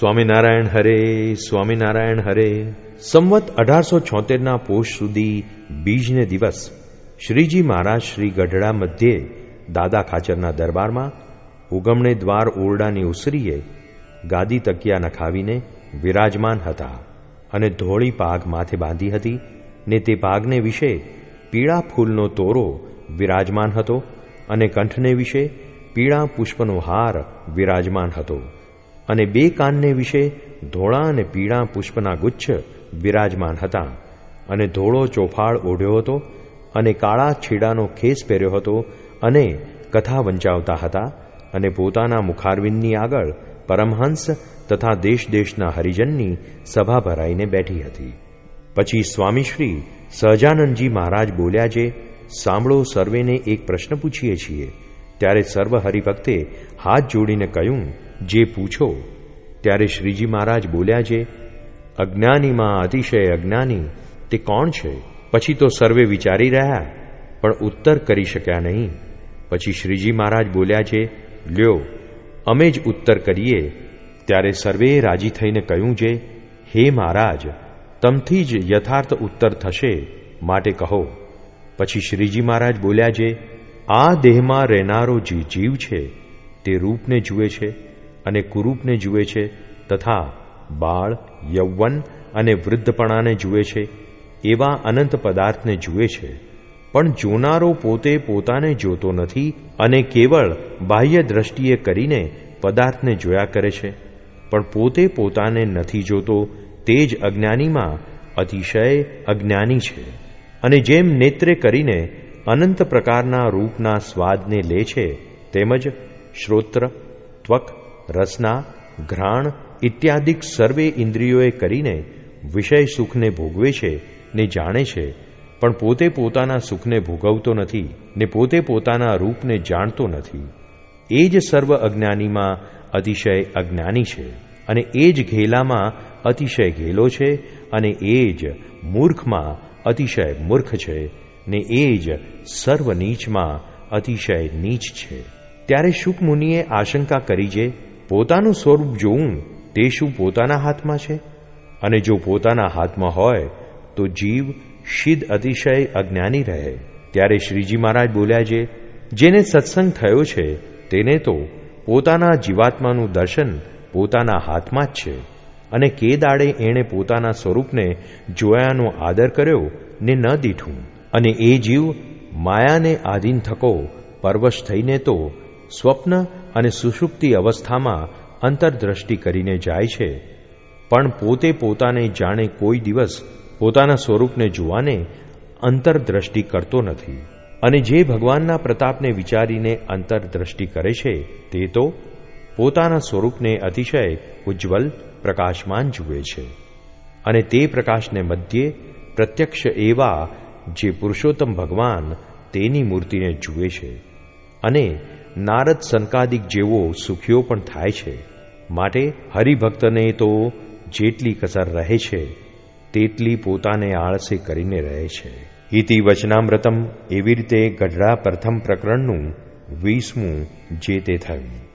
સ્વામિનારાયણ હરે સ્વામિનારાયણ હરે. સંવત અઢારસો છોતેરના પોષ સુધી બીજને દિવસ શ્રીજી મહારાજ શ્રી ગઢડા મધ્યે દાદા ખાચરના દરબારમાં ઉગમણે દ્વાર ઓરડાની ઉસરીએ ગાદી તકિયા નખાવીને વિરાજમાન હતા અને ધોળી પાગ માથે બાંધી હતી ને તે પાગને વિશે પીળા ફૂલનો તોરો વિરાજમાન હતો અને કંઠને વિશે પીળા પુષ્પનો હાર વિરાજમાન હતો. અને બે કાનને વિશે ધોળા અને પીળા પુષ્પના ગુચ્છ વિરાજમાન હતા. અને ધોળો ચોફાળ ઓઢ્યો હતો અને કાળા છીડાનો ખેસ પહેર્યો હતો અને કથા વંચાવતા હતા અને પોતાના મુખારવિંદની આગળ પરમહંસ તથા દેશ દેશના હરિજનની સભા ભરાઈને બેઠી હતી. પછી સ્વામીશ્રી સહજાનંદજી મહારાજ બોલ્યા જે, સાંભળો, સર્વેને એક પ્રશ્ન પૂછીએ છીએ. ત્યારે સર્વ હરિભક્તે હાથ જોડીને કહ્યું જે પૂછો, ત્યારે શ્રીજી મહારાજ બોલ્યા છે અજ્ઞાનીમાં અતિશય અજ્ઞાની, તે કોણ છે? પછી તો સર્વે વિચારી રહ્યા, પણ ઉત્તર કરી શક્યા નહીં. પછી શ્રીજી મહારાજ બોલ્યા છે, લ્યો, અમે જ ઉત્તર કરીએ. ત્યારે સર્વે રાજી થઈને કહ્યું છે, હે મહારાજ, તમથી જ યથાર્થ ઉત્તર થશે, માટે કહો. પછી શ્રીજી મહારાજ બોલ્યા છે, આ દેહમાં રહેનારો જે જીવ છે, તે રૂપને જુએ છે અને કુરૂપને જુએ છે, તથા બાળ, યૌવન અને વૃદ્ધપણાને જુએ છે, એવા અનંત પદાર્થને જુએ છે. પણ જોનારો પોતે પોતાને જોતો નથી અને કેવળ બાહ્ય દ્રષ્ટિએ કરીને પદાર્થને જોયા કરે છે. પણ પોતે પોતાને નથી જોતો, તે જ અજ્ઞાનીમાં અતિશય અજ્ઞાની છે અને જેમ નેત્રે કરીને અનંત પ્રકારના રૂપના સ્વાદને લે છે તેમજ શ્રોત્ર, ત્વક રસના ઘ્રાણ ઇત્યાદિક સર્વે ઇન્દ્રિયોએ કરીને વિષય સુખને ભોગવે છે ને જાણે છે, પણ પોતે પોતાના સુખને ભોગવતો નથી ને પોતે પોતાના રૂપને જાણતો નથી. એ જ સર્વ અજ્ઞાનીમાં અતિશય અજ્ઞાની છે અને એ જ ઘેલામાં અતિશય ઘેલો છે અને એ જ મૂર્ખમાં અતિશય મૂર્ખ છે ને એ જ સર્વ નીચમાં અતિશય નીચ છે. ત્યારે શુક મુનિએ આશંકા કરી જે પોતાનું સ્વરૂપ જોવું તે શું પોતાના હાથમાં છે? અને જો પોતાના હાથમાં હોય, તો જીવ શિદ અતિશય અજ્ઞાની રહે. ત્યારે શ્રીજી મહારાજ બોલ્યા છે, જેને સત્સંગ થયો છે, તેને તો પોતાના જીવાત્માનું દર્શન પોતાના હાથમાં જ છે. અને કે દાડે એણે પોતાના સ્વરૂપને જોયાનો આદર કર્યો ને ન દીઠું. અને એ જીવ માયાને આધીન થકો, પરવશ થઈને તો સ્વપ્ન અને સુષુપ્તિ અવસ્થામાં અંતરદ્રષ્ટિ કરીને જાય છે. પણ પોતે પોતાને જાણે કોઈ દિવસ પોતાના સ્વરૂપને જોવાને અંતરદ્રષ્ટિ કરતો નથી. અને જે ભગવાનના પ્રતાપને વિચારીને અંતરદ્રષ્ટિ કરે છે, તે તો પોતાના સ્વરૂપને અતિશય ઉજ્જવલ, પ્રકાશમાન જુએ છે. અને તે પ્રકાશને મધ્યે પ્રત્યક્ષ એવા જે પુરુષોત્તમ ભગવાન તેની મૂર્તિને જુએ છે. અને નારદ સંકાદિક જેવો સુખીઓ પણ થાય છે. માટે હરિભક્તને તો જેટલી કસર રહે છે, તેટલી પોતાને આળસે કરીને રહે છે. ઇતિ વચનામૃતમ એવી રીતે ગઢડા પ્રથમ પ્રકરણનું વીસમું જે તે થયું.